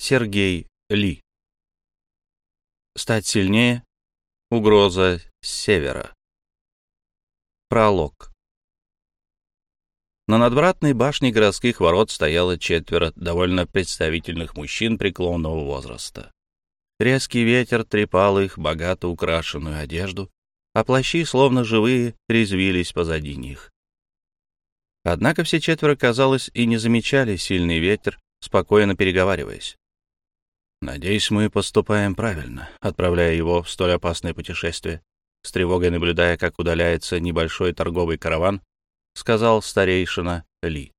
Сергей Ли. Стать сильнее. Угроза с севера. Пролог. На надвратной башне городских ворот стояло четверо довольно представительных мужчин преклонного возраста. Резкий ветер трепал их богато украшенную одежду, а плащи, словно живые, резвились позади них. Однако все четверо, казалось, и не замечали сильный ветер, спокойно переговариваясь. «Надеюсь, мы поступаем правильно, отправляя его в столь опасное путешествие», с тревогой наблюдая, как удаляется небольшой торговый караван, сказал старейшина Ли.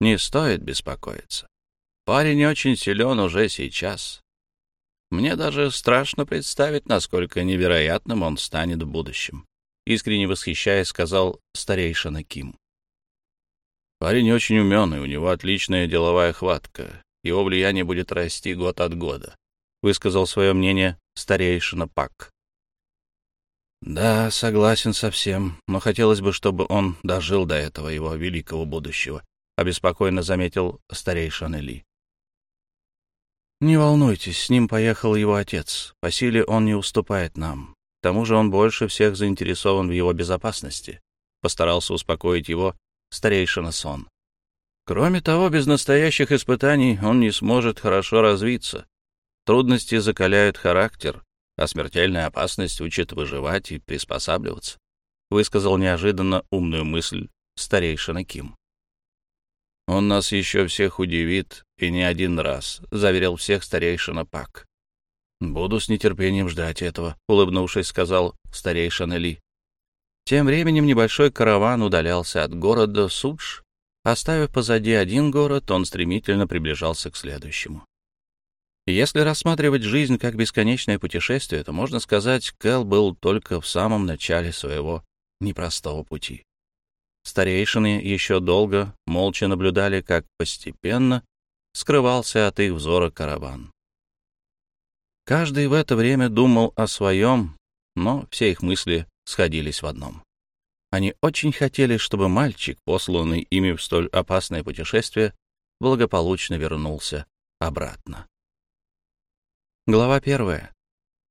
«Не стоит беспокоиться. Парень очень силен уже сейчас. Мне даже страшно представить, насколько невероятным он станет в будущем», искренне восхищаясь, сказал старейшина Ким. Парень очень умен, и у него отличная деловая хватка. Его влияние будет расти год от года», — высказал свое мнение старейшина Пак. «Да, согласен со всем, но хотелось бы, чтобы он дожил до этого его великого будущего», — обеспокоенно заметил старейшина Ли. «Не волнуйтесь, с ним поехал его отец. По силе он не уступает нам. К тому же он больше всех заинтересован в его безопасности», — постарался успокоить его старейшина Сон. Кроме того, без настоящих испытаний он не сможет хорошо развиться. Трудности закаляют характер, а смертельная опасность учит выживать и приспосабливаться, высказал неожиданно умную мысль старейшина Ким. «Он нас еще всех удивит, и не один раз», — заверил всех старейшина Пак. «Буду с нетерпением ждать этого», — улыбнувшись, сказал старейшина Ли. Тем временем небольшой караван удалялся от города Судж. Оставив позади один город, он стремительно приближался к следующему. Если рассматривать жизнь как бесконечное путешествие, то можно сказать, Кэл был только в самом начале своего непростого пути. Старейшины еще долго молча наблюдали, как постепенно скрывался от их взора караван. Каждый в это время думал о своем, но все их мысли сходились в одном. Они очень хотели, чтобы мальчик, посланный ими в столь опасное путешествие, благополучно вернулся обратно. Глава первая.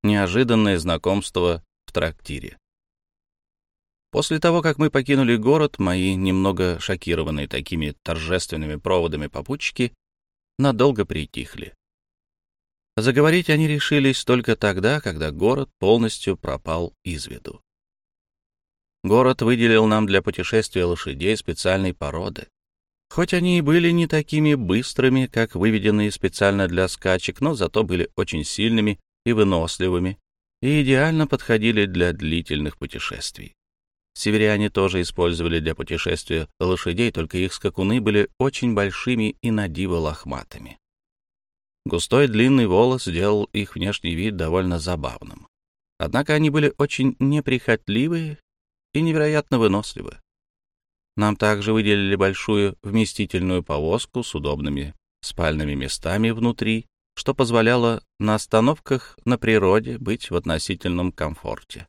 Неожиданное знакомство в трактире. После того, как мы покинули город, мои немного шокированные такими торжественными проводами попутчики надолго притихли. Заговорить они решились только тогда, когда город полностью пропал из виду. Город выделил нам для путешествия лошадей специальной породы. Хоть они и были не такими быстрыми, как выведенные специально для скачек, но зато были очень сильными и выносливыми и идеально подходили для длительных путешествий. Северяне тоже использовали для путешествия лошадей, только их скакуны были очень большими и надиво лохматыми. Густой длинный волос делал их внешний вид довольно забавным. Однако они были очень неприхотливые и невероятно выносливы. Нам также выделили большую вместительную повозку с удобными спальными местами внутри, что позволяло на остановках на природе быть в относительном комфорте.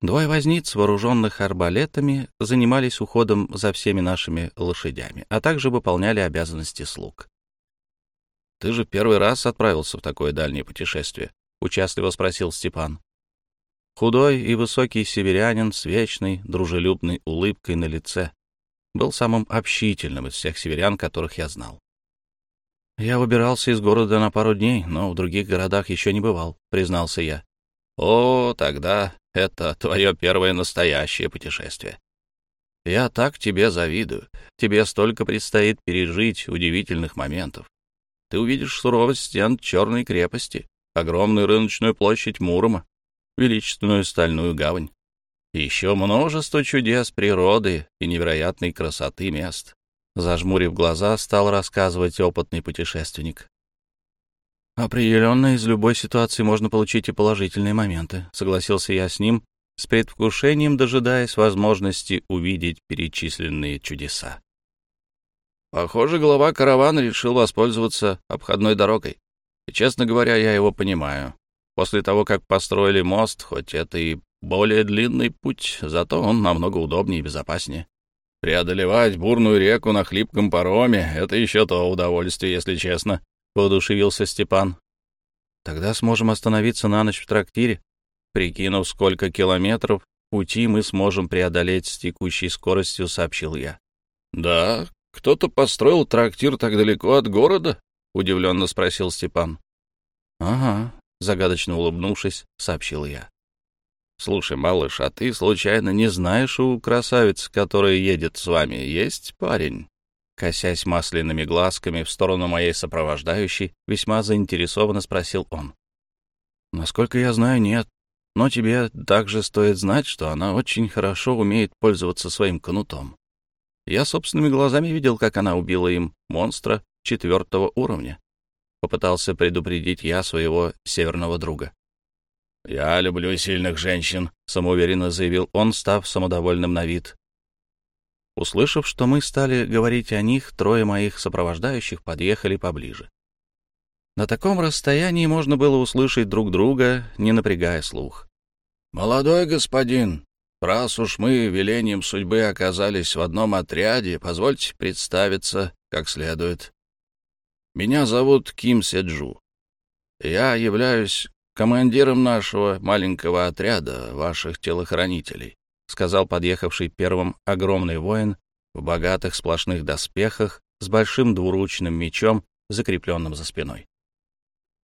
Двое возниц, вооруженных арбалетами, занимались уходом за всеми нашими лошадями, а также выполняли обязанности слуг. «Ты же первый раз отправился в такое дальнее путешествие?» — участливо спросил Степан. Худой и высокий северянин с вечной, дружелюбной улыбкой на лице был самым общительным из всех северян, которых я знал. «Я выбирался из города на пару дней, но в других городах еще не бывал», — признался я. «О, тогда это твое первое настоящее путешествие. Я так тебе завидую. Тебе столько предстоит пережить удивительных моментов. Ты увидишь суровость стен Черной крепости, огромную рыночную площадь Мурома, величественную стальную гавань. И еще множество чудес природы и невероятной красоты мест. Зажмурив глаза, стал рассказывать опытный путешественник. «Определенно, из любой ситуации можно получить и положительные моменты», — согласился я с ним, с предвкушением дожидаясь возможности увидеть перечисленные чудеса. Похоже, глава каравана решил воспользоваться обходной дорогой. И, честно говоря, я его понимаю. После того, как построили мост, хоть это и более длинный путь, зато он намного удобнее и безопаснее. Преодолевать бурную реку на хлипком пароме — это еще то удовольствие, если честно, — воодушевился Степан. «Тогда сможем остановиться на ночь в трактире. Прикинув, сколько километров пути мы сможем преодолеть с текущей скоростью», — сообщил я. «Да, кто-то построил трактир так далеко от города?» — удивленно спросил Степан. «Ага», — загадочно улыбнувшись, сообщил я. «Слушай, малыш, а ты случайно не знаешь у красавицы, которая едет с вами, есть парень?» Косясь масляными глазками в сторону моей сопровождающей, весьма заинтересованно спросил он. «Насколько я знаю, нет. Но тебе также стоит знать, что она очень хорошо умеет пользоваться своим кнутом. Я собственными глазами видел, как она убила им монстра четвертого уровня. Попытался предупредить я своего северного друга. «Я люблю сильных женщин», — самоуверенно заявил он, став самодовольным на вид. Услышав, что мы стали говорить о них, трое моих сопровождающих подъехали поближе. На таком расстоянии можно было услышать друг друга, не напрягая слух. «Молодой господин, раз уж мы велением судьбы оказались в одном отряде, позвольте представиться как следует. Меня зовут Ким Седжу. Я являюсь командиром нашего маленького отряда, ваших телохранителей», — сказал подъехавший первым огромный воин в богатых сплошных доспехах с большим двуручным мечом, закрепленным за спиной.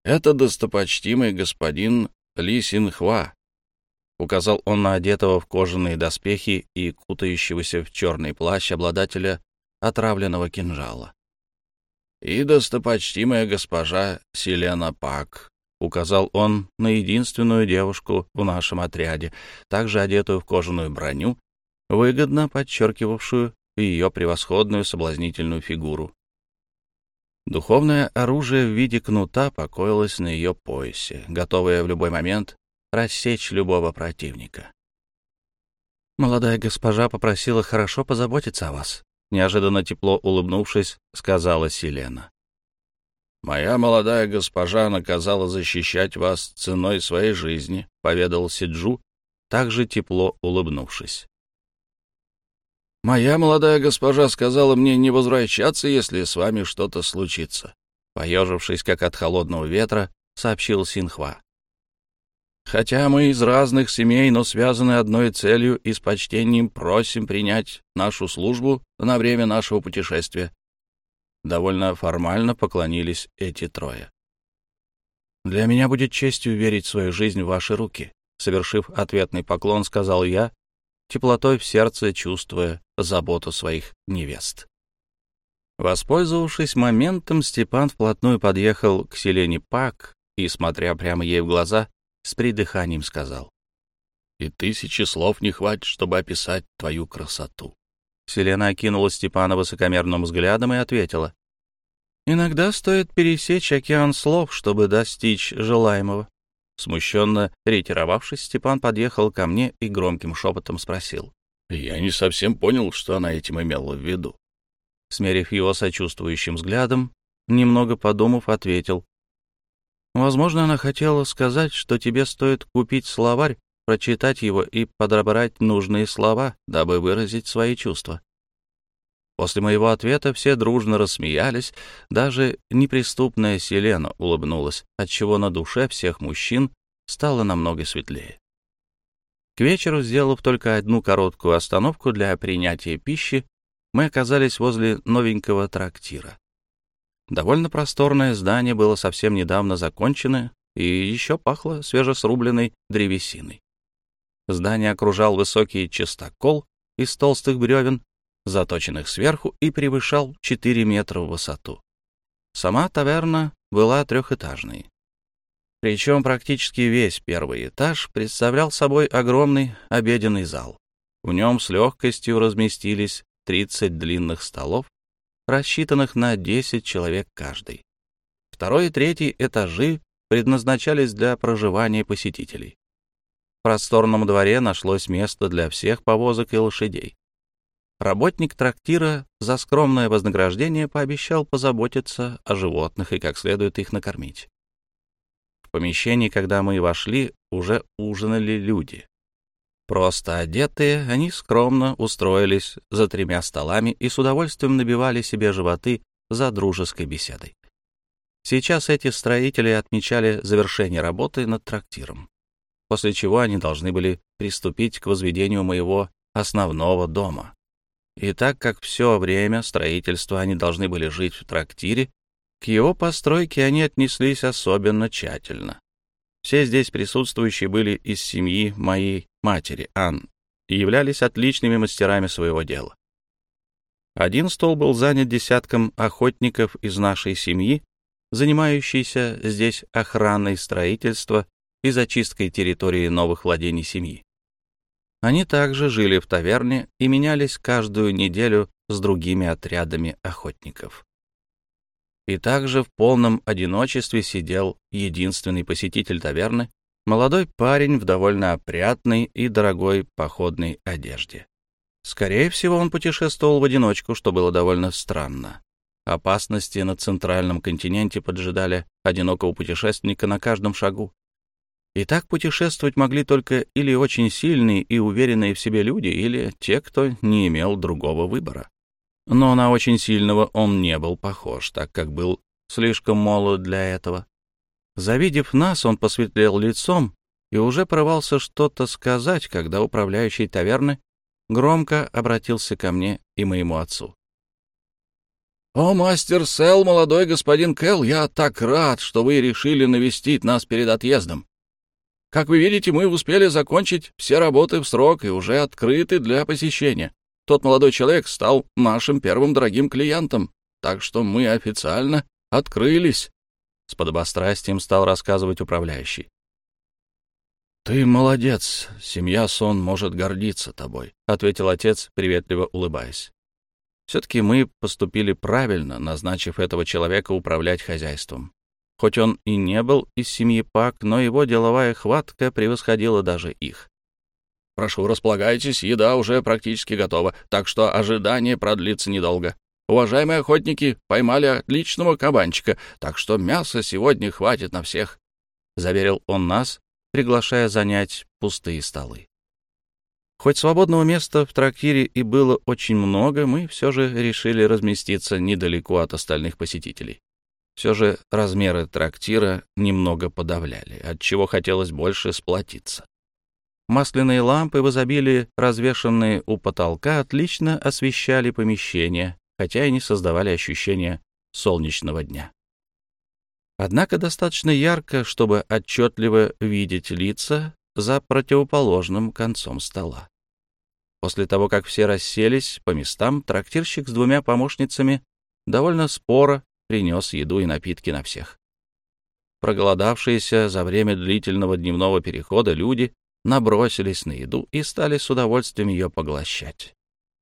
«Это достопочтимый господин Ли Синхва», — указал он на одетого в кожаные доспехи и кутающегося в черный плащ обладателя отравленного кинжала. «И достопочтимая госпожа Селена Пак», — указал он на единственную девушку в нашем отряде, также одетую в кожаную броню, выгодно подчеркивавшую ее превосходную соблазнительную фигуру. Духовное оружие в виде кнута покоилось на ее поясе, готовое в любой момент рассечь любого противника. «Молодая госпожа попросила хорошо позаботиться о вас», — неожиданно тепло улыбнувшись, сказала Селена. «Моя молодая госпожа наказала защищать вас ценой своей жизни», — поведал Сиджу, также тепло улыбнувшись. «Моя молодая госпожа сказала мне не возвращаться, если с вами что-то случится», — поежившись, как от холодного ветра, сообщил Синхва. «Хотя мы из разных семей, но связаны одной целью и с почтением просим принять нашу службу на время нашего путешествия. Довольно формально поклонились эти трое. «Для меня будет честью верить свою жизнь в ваши руки», — совершив ответный поклон, сказал я, теплотой в сердце чувствуя заботу своих невест. Воспользовавшись моментом, Степан вплотную подъехал к Селене Пак и, смотря прямо ей в глаза, с придыханием сказал. «И тысячи слов не хватит, чтобы описать твою красоту. Селена окинула Степана высокомерным взглядом и ответила. «Иногда стоит пересечь океан слов, чтобы достичь желаемого». Смущенно ретировавшись, Степан подъехал ко мне и громким шепотом спросил. «Я не совсем понял, что она этим имела в виду». Смерив его сочувствующим взглядом, немного подумав, ответил. «Возможно, она хотела сказать, что тебе стоит купить словарь прочитать его и подобрать нужные слова, дабы выразить свои чувства. После моего ответа все дружно рассмеялись, даже неприступная Селена улыбнулась, отчего на душе всех мужчин стало намного светлее. К вечеру, сделав только одну короткую остановку для принятия пищи, мы оказались возле новенького трактира. Довольно просторное здание было совсем недавно закончено и еще пахло свежесрубленной древесиной. Здание окружал высокий частокол из толстых бревен, заточенных сверху, и превышал 4 метра в высоту. Сама таверна была трехэтажной. Причем практически весь первый этаж представлял собой огромный обеденный зал. В нем с легкостью разместились 30 длинных столов, рассчитанных на 10 человек каждый. Второй и третий этажи предназначались для проживания посетителей. В просторном дворе нашлось место для всех повозок и лошадей. Работник трактира за скромное вознаграждение пообещал позаботиться о животных и как следует их накормить. В помещении, когда мы вошли, уже ужинали люди. Просто одетые, они скромно устроились за тремя столами и с удовольствием набивали себе животы за дружеской беседой. Сейчас эти строители отмечали завершение работы над трактиром, после чего они должны были приступить к возведению моего основного дома. И так как все время строительства они должны были жить в трактире, к его постройке они отнеслись особенно тщательно. Все здесь присутствующие были из семьи моей матери, Ан, являлись отличными мастерами своего дела. Один стол был занят десятком охотников из нашей семьи, занимающейся здесь охраной строительства и зачисткой территории новых владений семьи. Они также жили в таверне и менялись каждую неделю с другими отрядами охотников. И также в полном одиночестве сидел единственный посетитель таверны, молодой парень в довольно опрятной и дорогой походной одежде. Скорее всего, он путешествовал в одиночку, что было довольно странно. Опасности на центральном континенте поджидали одинокого путешественника на каждом шагу. И так путешествовать могли только или очень сильные и уверенные в себе люди, или те, кто не имел другого выбора. Но на очень сильного он не был похож, так как был слишком молод для этого. Завидев нас, он посветлел лицом и уже порывался что-то сказать, когда управляющий таверны громко обратился ко мне и моему отцу. «О, мастер Сел, молодой господин Кэл, я так рад, что вы решили навестить нас перед отъездом. Как вы видите, мы успели закончить все работы в срок и уже открыты для посещения. Тот молодой человек стал нашим первым дорогим клиентом, так что мы официально открылись. С подобострастием стал рассказывать управляющий. «Ты молодец, семья Сон может гордиться тобой», — ответил отец, приветливо улыбаясь. Все-таки мы поступили правильно, назначив этого человека управлять хозяйством. Хоть он и не был из семьи Пак, но его деловая хватка превосходила даже их. Прошу, располагайтесь, еда уже практически готова, так что ожидание продлится недолго. Уважаемые охотники поймали отличного кабанчика, так что мяса сегодня хватит на всех», — заверил он нас, приглашая занять пустые столы. Хоть свободного места в трактире и было очень много, мы все же решили разместиться недалеко от остальных посетителей. Все же размеры трактира немного подавляли, отчего хотелось больше сплотиться. Масляные лампы в изобилии, развешанные у потолка, отлично освещали помещение, хотя и не создавали ощущения солнечного дня. Однако достаточно ярко, чтобы отчетливо видеть лица за противоположным концом стола. После того, как все расселись по местам, трактирщик с двумя помощницами довольно споро принес еду и напитки на всех. Проголодавшиеся за время длительного дневного перехода люди набросились на еду и стали с удовольствием ее поглощать.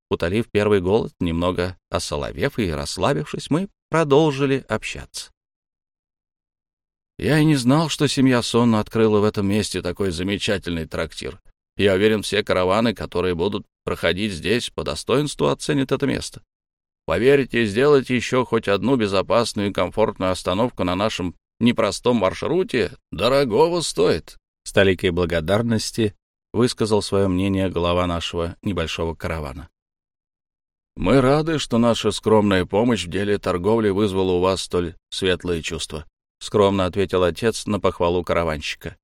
Утолив первый голод, немного осоловев и расслабившись, мы продолжили общаться. Я и не знал, что семья Сонна открыла в этом месте такой замечательный трактир. Я уверен, все караваны, которые будут проходить здесь, по достоинству оценят это место. Поверьте, сделать еще хоть одну безопасную и комфортную остановку на нашем непростом маршруте дорогого стоит. С толикой благодарности высказал свое мнение глава нашего небольшого каравана. «Мы рады, что наша скромная помощь в деле торговли вызвала у вас столь светлые чувства», — скромно ответил отец на похвалу караванщика.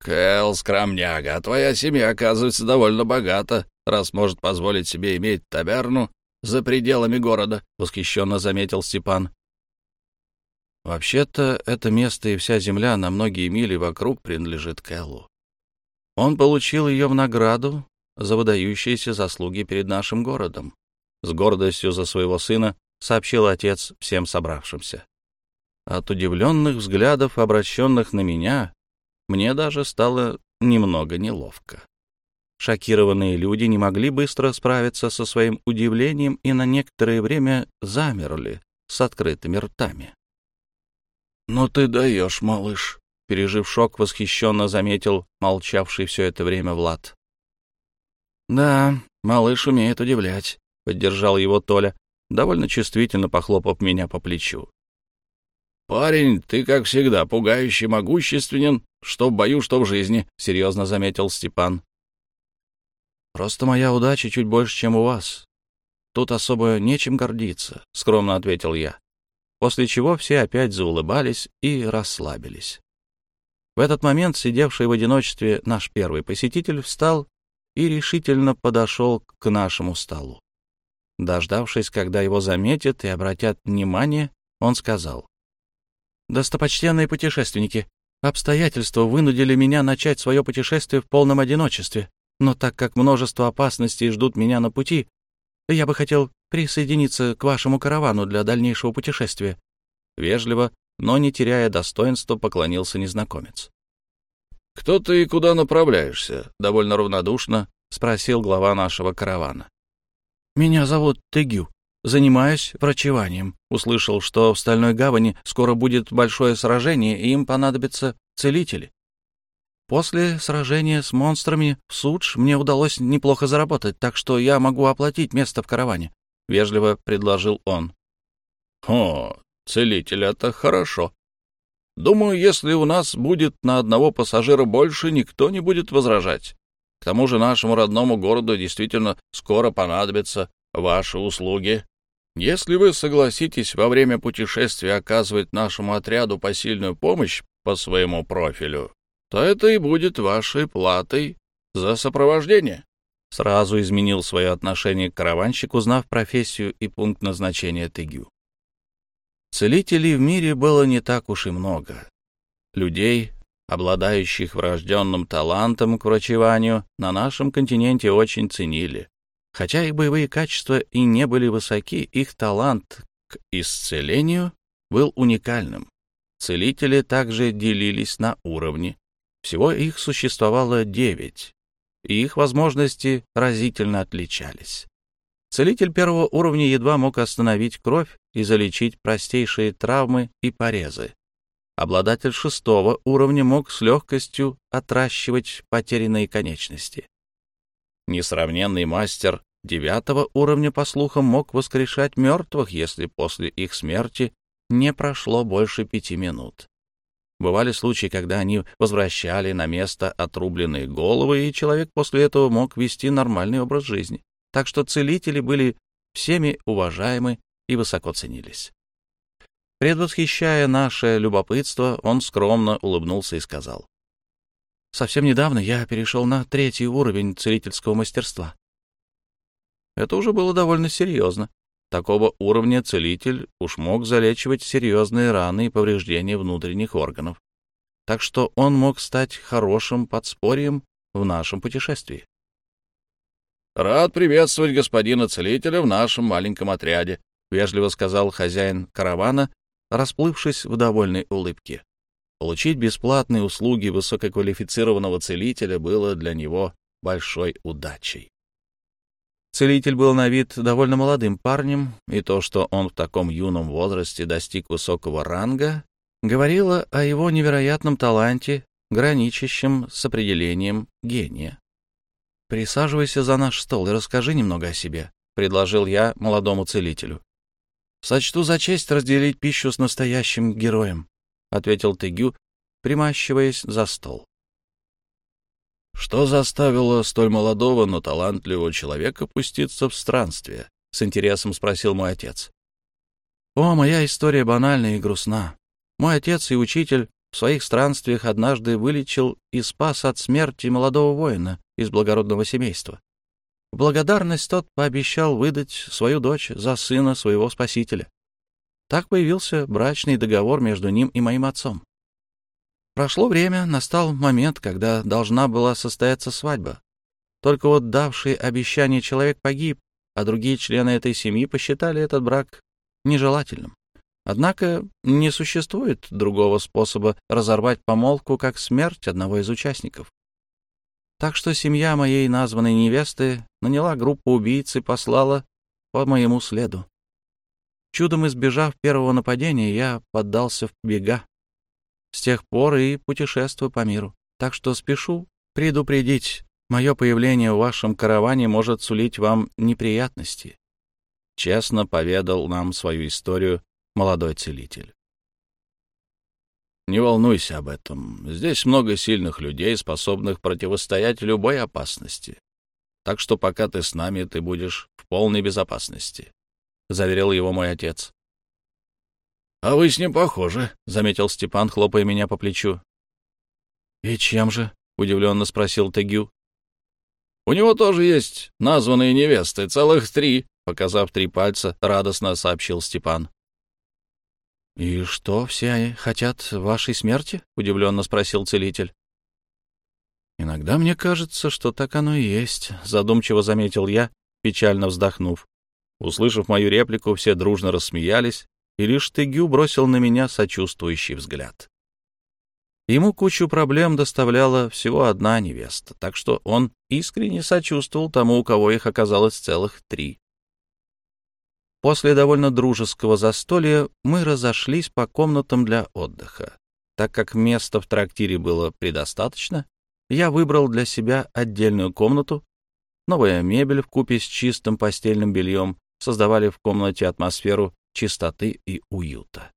«Кэл, скромняга, а твоя семья, оказывается, довольно богата, раз может позволить себе иметь таверну за пределами города», — восхищенно заметил Степан. Вообще-то, это место и вся земля на многие мили вокруг принадлежит Кэллу. Он получил ее в награду за выдающиеся заслуги перед нашим городом. С гордостью за своего сына сообщил отец всем собравшимся. От удивленных взглядов, обращенных на меня, мне даже стало немного неловко. Шокированные люди не могли быстро справиться со своим удивлением и на некоторое время замерли с открытыми ртами. «Ну ты даешь, малыш», — пережив шок, восхищенно заметил молчавший все это время Влад. «Да, малыш умеет удивлять», — поддержал его Толя, довольно чувствительно похлопав меня по плечу. «Парень, ты, как всегда, пугающе могущественен, что в бою, что в жизни», — серьезно заметил Степан. «Просто моя удача чуть больше, чем у вас. Тут особо нечем гордиться», — скромно ответил я. после чего все опять заулыбались и расслабились. В этот момент сидевший в одиночестве наш первый посетитель встал и решительно подошел к нашему столу. Дождавшись, когда его заметят и обратят внимание, он сказал. «Достопочтенные путешественники, обстоятельства вынудили меня начать свое путешествие в полном одиночестве, но так как множество опасностей ждут меня на пути, я бы хотел присоединиться к вашему каравану для дальнейшего путешествия». Вежливо, но не теряя достоинства, поклонился незнакомец. «Кто ты и куда направляешься?» — довольно равнодушно спросил глава нашего каравана. «Меня зовут Тегю. Занимаюсь врачеванием. Услышал, что в Стальной гавани скоро будет большое сражение, и им понадобятся целители. После сражения с монстрами в Судж мне удалось неплохо заработать, так что я могу оплатить место в караване», — вежливо предложил он. «О, целитель — это хорошо. Думаю, если у нас будет на одного пассажира больше, никто не будет возражать. К тому же нашему родному городу действительно скоро понадобятся ваши услуги. Если вы согласитесь во время путешествия оказывать нашему отряду посильную помощь по своему профилю, то это и будет вашей платой за сопровождение. Сразу изменил свое отношение к караванщику, узнав профессию и пункт назначения Тыгю. Целителей в мире было не так уж и много. Людей, обладающих врожденным талантом к врачеванию, на нашем континенте очень ценили. Хотя их боевые качества и не были высоки, их талант к исцелению был уникальным. Целители также делились на уровни. Всего их существовало девять, и их возможности разительно отличались. Целитель первого уровня едва мог остановить кровь и залечить простейшие травмы и порезы. Обладатель шестого уровня мог с легкостью отращивать потерянные конечности. Несравненный мастер девятого уровня, по слухам, мог воскрешать мертвых, если после их смерти не прошло больше пяти минут. Бывали случаи, когда они возвращали на место отрубленные головы, и человек после этого мог вести нормальный образ жизни. Так что целители были всеми уважаемы и высоко ценились. Предвосхищая наше любопытство, он скромно улыбнулся и сказал. «Совсем недавно я перешел на третий уровень целительского мастерства». Это уже было довольно серьезно. Такого уровня целитель уж мог залечивать серьезные раны и повреждения внутренних органов. Так что он мог стать хорошим подспорьем в нашем путешествии. «Рад приветствовать господина целителя в нашем маленьком отряде», — вежливо сказал хозяин каравана, расплывшись в довольной улыбке. Получить бесплатные услуги высококвалифицированного целителя было для него большой удачей. Целитель был на вид довольно молодым парнем, и то, что он в таком юном возрасте достиг высокого ранга, говорило о его невероятном таланте, граничащем с определением гения. «Присаживайся за наш стол и расскажи немного о себе», — предложил я молодому целителю. Сочту за честь разделить пищу с настоящим героем, — ответил Тегю, примащиваясь за стол. Что заставило столь молодого, но талантливого человека пуститься в странствие? — с интересом спросил мой отец. О, моя история банальна и грустна. Мой отец и учитель в своих странствиях однажды вылечил и спас от смерти молодого воина из благородного семейства. Благодарность тот пообещал выдать свою дочь за сына своего спасителя. Так появился брачный договор между ним и моим отцом. Прошло время, настал момент, когда должна была состояться свадьба. Только вот давший обещание человек погиб, а другие члены этой семьи посчитали этот брак нежелательным. Однако не существует другого способа разорвать помолвку, как смерть одного из участников. Так что семья моей названной невесты наняла группу убийц и послала по моему следу. Чудом избежав первого нападения, я поддался в бега. С тех пор и путешествую по миру. Так что спешу предупредить, мое появление в вашем караване может сулить вам неприятности. Честно поведал нам свою историю молодой целитель. Не волнуйся об этом. Здесь много сильных людей, способных противостоять любой опасности. Так что пока ты с нами, ты будешь в полной безопасности», — заверил его мой отец. А вы с ним похожи, — заметил Степан, хлопая меня по плечу. «И чем же?» — удивленно спросил Тегю. «У него тоже есть названные невесты, целых три», — показав три пальца, радостно сообщил Степан. «И что, все хотят вашей смерти?» — удивленно спросил целитель. «Иногда мне кажется, что так оно и есть», — задумчиво заметил я, печально вздохнув. Услышав мою реплику, все дружно рассмеялись, и лишь Тыгю бросил на меня сочувствующий взгляд. Ему кучу проблем доставляла всего одна невеста, так что он искренне сочувствовал тому, у кого их оказалось целых три. После довольно дружеского застолья мы разошлись по комнатам для отдыха. Так как места в трактире было предостаточно, я выбрал для себя отдельную комнату. Новая мебель в купе с чистым постельным бельем создавали в комнате атмосферу чистоты и уюта.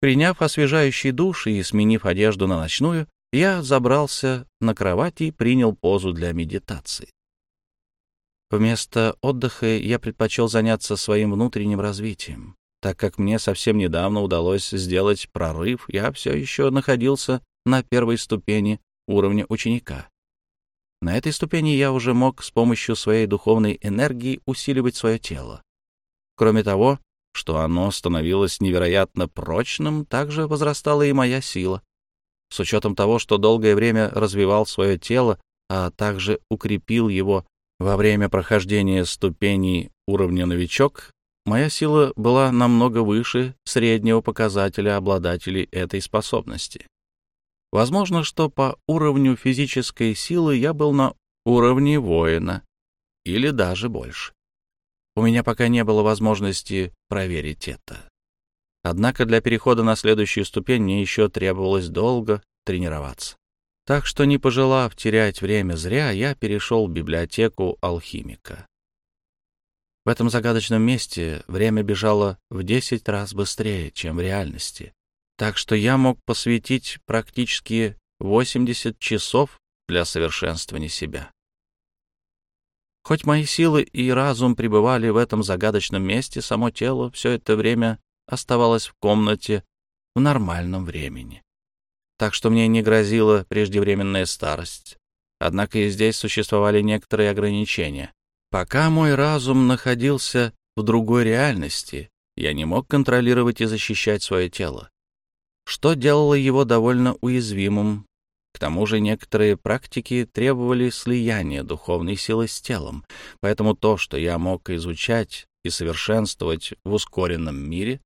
Приняв освежающий душ и сменив одежду на ночную, я забрался на кровать и принял позу для медитации. Вместо отдыха я предпочел заняться своим внутренним развитием. Так как мне совсем недавно удалось сделать прорыв, я все еще находился на первой ступени уровня ученика. На этой ступени я уже мог с помощью своей духовной энергии усиливать свое тело. Кроме того, что оно становилось невероятно прочным, также возрастала и моя сила. С учетом того, что долгое время развивал свое тело, а также укрепил его во время прохождения ступеней уровня новичок, моя сила была намного выше среднего показателя обладателей этой способности. Возможно, что по уровню физической силы я был на уровне воина, или даже больше. У меня пока не было возможности проверить это. Однако для перехода на следующую ступень мне еще требовалось долго тренироваться. Так что, не пожелав терять время зря, я перешел в библиотеку алхимика. В этом загадочном месте время бежало в десять раз быстрее, чем в реальности так что я мог посвятить практически 80 часов для совершенствования себя. Хоть мои силы и разум пребывали в этом загадочном месте, само тело все это время оставалось в комнате в нормальном времени. Так что мне не грозила преждевременная старость. Однако и здесь существовали некоторые ограничения. Пока мой разум находился в другой реальности, я не мог контролировать и защищать свое тело что делало его довольно уязвимым. К тому же некоторые практики требовали слияния духовной силы с телом, поэтому то, что я мог изучать и совершенствовать в ускоренном мире,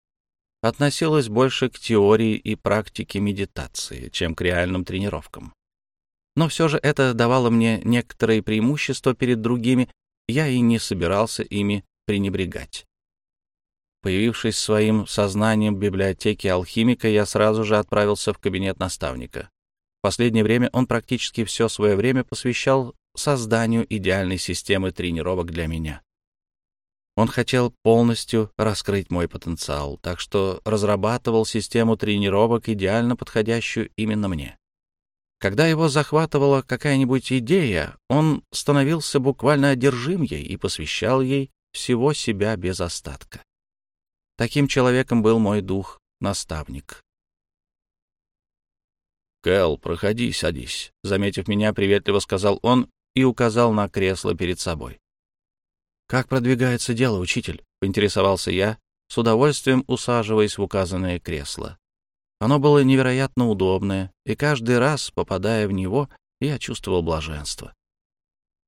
относилось больше к теории и практике медитации, чем к реальным тренировкам. Но все же это давало мне некоторые преимущества перед другими, я и не собирался ими пренебрегать. Появившись своим сознанием в библиотеке алхимика, я сразу же отправился в кабинет наставника. В последнее время он практически все свое время посвящал созданию идеальной системы тренировок для меня. Он хотел полностью раскрыть мой потенциал, так что разрабатывал систему тренировок, идеально подходящую именно мне. Когда его захватывала какая-нибудь идея, он становился буквально одержим ей и посвящал ей всего себя без остатка. Таким человеком был мой дух-наставник. «Кэл, проходи, садись», — заметив меня, приветливо сказал он и указал на кресло перед собой. «Как продвигается дело, учитель?» — поинтересовался я, с удовольствием усаживаясь в указанное кресло. Оно было невероятно удобное, и каждый раз, попадая в него, я чувствовал блаженство.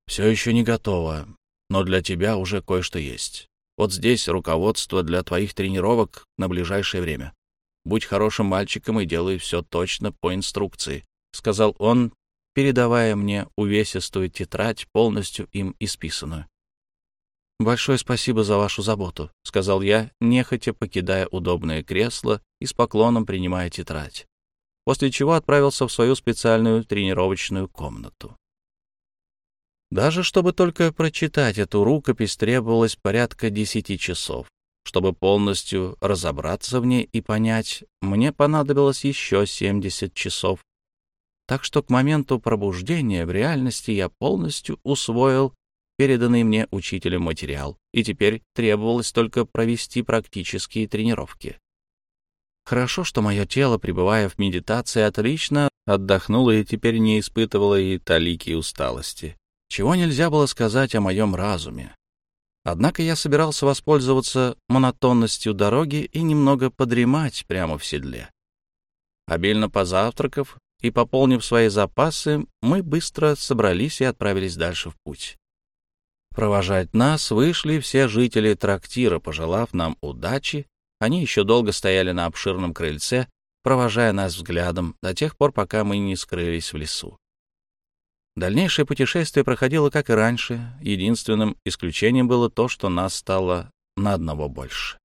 «Все еще не готово, но для тебя уже кое-что есть. Вот здесь руководство для твоих тренировок на ближайшее время. Будь хорошим мальчиком и делай все точно по инструкции», — сказал он, передавая мне увесистую тетрадь, полностью им исписанную. «Большое спасибо за вашу заботу», — сказал я, нехотя покидая удобное кресло и с поклоном принимая тетрадь, после чего отправился в свою специальную тренировочную комнату. Даже чтобы только прочитать эту рукопись, требовалось порядка десяти часов. Чтобы полностью разобраться в ней и понять, мне понадобилось еще 70 часов. Так что к моменту пробуждения в реальности я полностью усвоил переданный мне учителем материал, и теперь требовалось только провести практические тренировки. Хорошо, что мое тело, пребывая в медитации, отлично отдохнуло и теперь не испытывало и талики усталости. Чего нельзя было сказать о моем разуме. Однако я собирался воспользоваться монотонностью дороги и немного подремать прямо в седле. Обильно позавтракав и пополнив свои запасы, мы быстро собрались и отправились дальше в путь. Провожать нас вышли все жители трактира, пожелав нам удачи. Они еще долго стояли на обширном крыльце, провожая нас взглядом до тех пор, пока мы не скрылись в лесу. Дальнейшее путешествие проходило как и раньше. Единственным исключением было то, что нас стало на одного больше.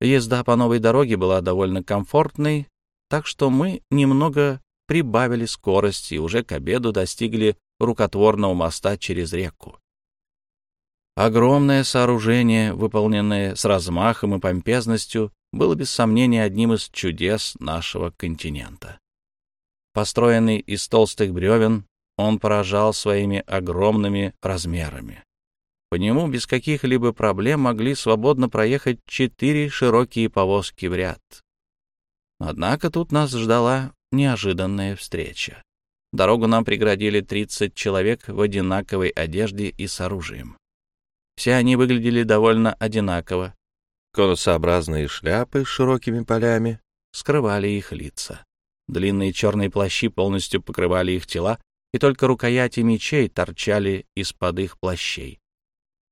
Езда по новой дороге была довольно комфортной, так что мы немного прибавили скорость и уже к обеду достигли рукотворного моста через реку. Огромное сооружение, выполненное с размахом и помпезностью, было без сомнения одним из чудес нашего континента. Построенный из толстых бревен, он поражал своими огромными размерами. По нему без каких-либо проблем могли свободно проехать четыре широкие повозки в ряд. Однако тут нас ждала неожиданная встреча. Дорогу нам преградили 30 человек в одинаковой одежде и с оружием. Все они выглядели довольно одинаково. Конусообразные шляпы с широкими полями скрывали их лица. Длинные черные плащи полностью покрывали их тела, и только рукояти мечей торчали из-под их плащей.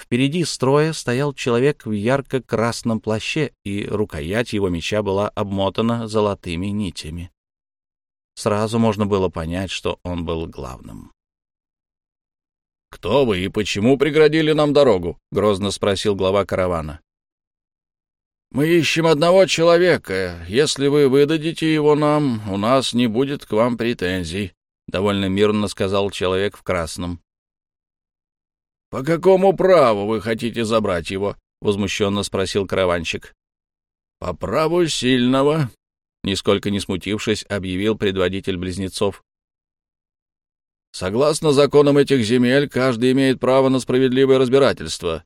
Впереди строя стоял человек в ярко-красном плаще, и рукоять его меча была обмотана золотыми нитями. Сразу можно было понять, что он был главным. «Кто вы и почему преградили нам дорогу?» — грозно спросил глава каравана. «Мы ищем одного человека. Если вы выдадите его нам, у нас не будет к вам претензий», — довольно мирно сказал человек в красном. «По какому праву вы хотите забрать его?» — возмущенно спросил караванщик. «По праву сильного», — нисколько не смутившись, объявил предводитель близнецов. Согласно законам этих земель, каждый имеет право на справедливое разбирательство.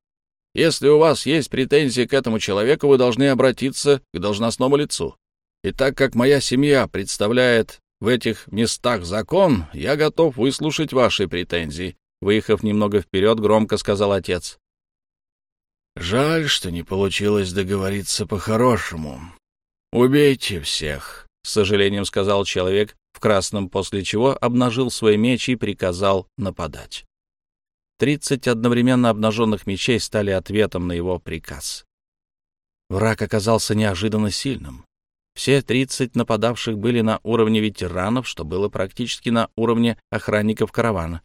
Если у вас есть претензии к этому человеку, вы должны обратиться к должностному лицу. И так как моя семья представляет в этих местах закон, я готов выслушать ваши претензии. Выехав немного вперед, громко сказал отец. Жаль, что не получилось договориться по-хорошему. Убейте всех, — с сожалением сказал человек, в красном, после чего обнажил свой меч и приказал нападать. Тридцать одновременно обнаженных мечей стали ответом на его приказ. Враг оказался неожиданно сильным. Все тридцать нападавших были на уровне ветеранов, что было практически на уровне охранников каравана.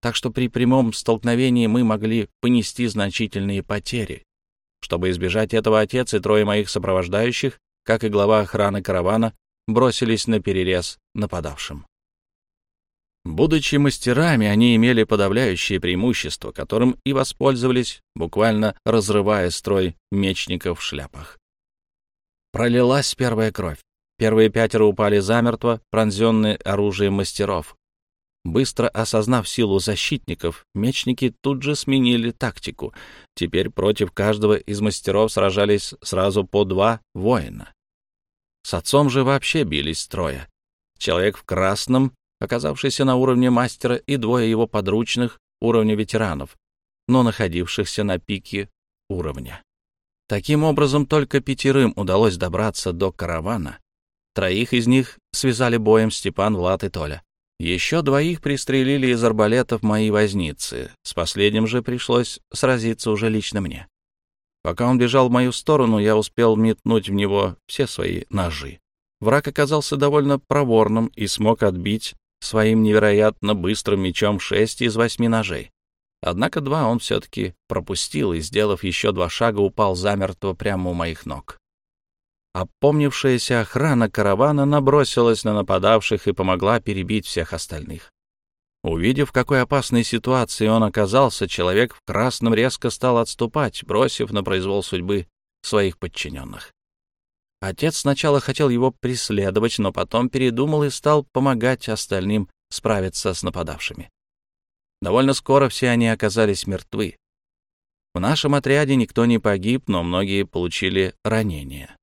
Так что при прямом столкновении мы могли понести значительные потери. Чтобы избежать этого, отец и трое моих сопровождающих, как и глава охраны каравана, бросились на перерез нападавшим. Будучи мастерами, они имели подавляющее преимущество, которым и воспользовались, буквально разрывая строй мечников в шляпах. Пролилась первая кровь. Первые пятеро упали замертво, пронзенные оружием мастеров. Быстро осознав силу защитников, мечники тут же сменили тактику. Теперь против каждого из мастеров сражались сразу по два воина. С отцом же вообще бились строя. Человек в красном, оказавшийся на уровне мастера, и двое его подручных уровня ветеранов, но находившихся на пике уровня. Таким образом, только пятерым удалось добраться до каравана. Троих из них связали боем Степан, Влад и Толя. Еще двоих пристрелили из арбалетов мои возницы. С последним же пришлось сразиться уже лично мне. Пока он бежал в мою сторону, я успел метнуть в него все свои ножи. Враг оказался довольно проворным и смог отбить своим невероятно быстрым мечом шесть из восьми ножей. Однако два он все-таки пропустил и, сделав еще два шага, упал замертво прямо у моих ног. Опомнившаяся охрана каравана набросилась на нападавших и помогла перебить всех остальных. Увидев, в какой опасной ситуации он оказался, человек в красном резко стал отступать, бросив на произвол судьбы своих подчиненных. Отец сначала хотел его преследовать, но потом передумал и стал помогать остальным справиться с нападавшими. Довольно скоро все они оказались мертвы. В нашем отряде никто не погиб, но многие получили ранения.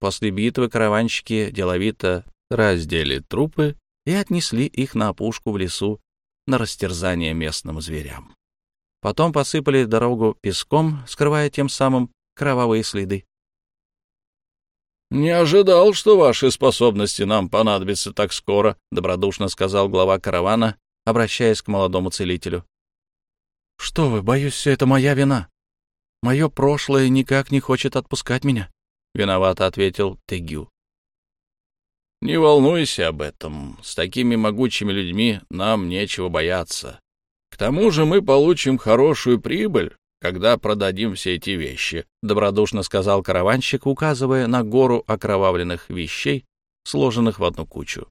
После битвы караванщики деловито раздели трупы и отнесли их на опушку в лесу на растерзание местным зверям. Потом посыпали дорогу песком, скрывая тем самым кровавые следы. «Не ожидал, что ваши способности нам понадобятся так скоро», — добродушно сказал глава каравана, обращаясь к молодому целителю. «Что вы, боюсь, все это моя вина. Мое прошлое никак не хочет отпускать меня», — виновато ответил Тегю. «Не волнуйся об этом. С такими могучими людьми нам нечего бояться. К тому же мы получим хорошую прибыль, когда продадим все эти вещи», — добродушно сказал караванщик, указывая на гору окровавленных вещей, сложенных в одну кучу.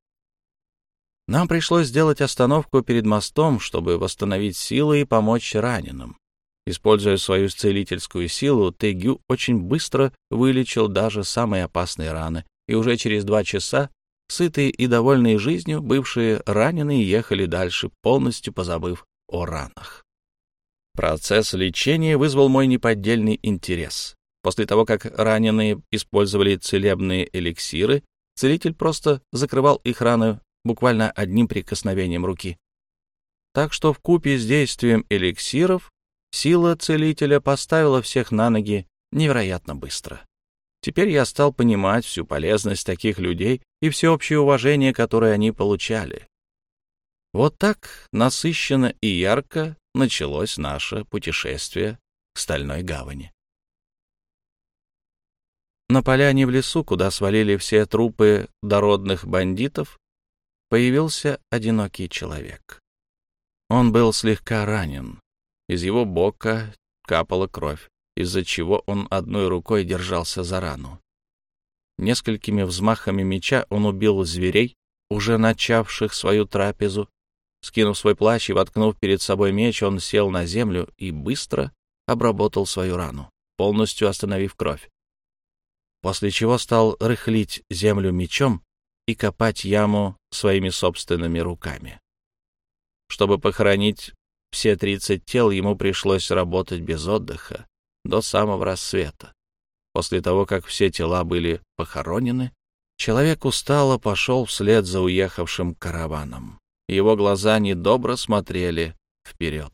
Нам пришлось сделать остановку перед мостом, чтобы восстановить силы и помочь раненым. Используя свою целительскую силу, Тегю очень быстро вылечил даже самые опасные раны, и уже через два часа, сытые и довольные жизнью, бывшие раненые ехали дальше, полностью позабыв о ранах. Процесс лечения вызвал мой неподдельный интерес. После того, как раненые использовали целебные эликсиры, целитель просто закрывал их раны буквально одним прикосновением руки. Так что в купе с действием эликсиров сила целителя поставила всех на ноги невероятно быстро. Теперь я стал понимать всю полезность таких людей и всеобщее уважение, которое они получали. Вот так насыщенно и ярко началось наше путешествие к Стальной гавани. На поляне в лесу, куда свалили все трупы дородных бандитов, появился одинокий человек. Он был слегка ранен. Из его бока капала кровь, из-за чего он одной рукой держался за рану. Несколькими взмахами меча он убил зверей, уже начавших свою трапезу, Скинув свой плащ и воткнув перед собой меч, он сел на землю и быстро обработал свою рану, полностью остановив кровь. После чего стал рыхлить землю мечом и копать яму своими собственными руками. Чтобы похоронить все тридцать тел, ему пришлось работать без отдыха до самого рассвета. После того, как все тела были похоронены, человек устало пошел вслед за уехавшим караваном. Его глаза недобро смотрели вперед.